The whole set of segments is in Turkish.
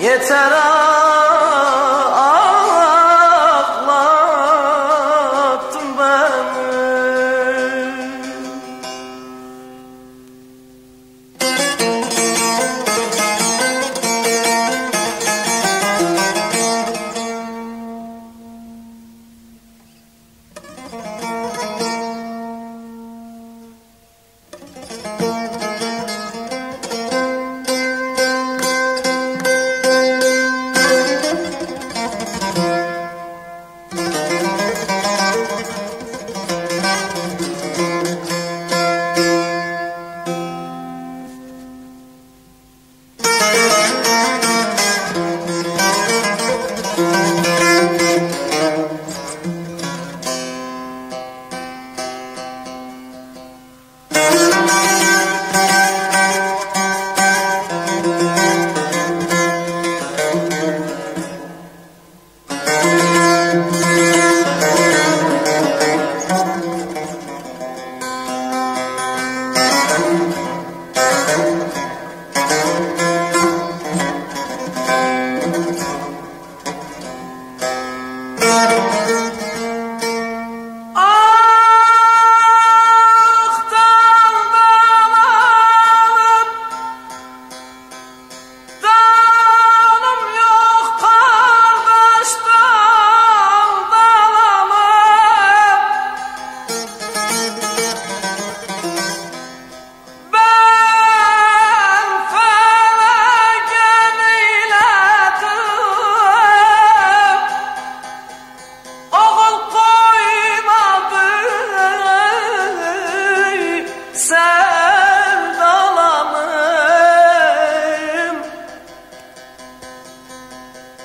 Yeter al.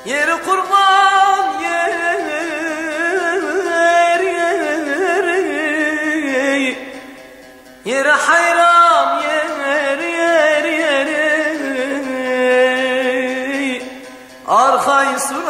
Yeri kurban yer yer Yeri hayram yer yer yer. Arkayı sür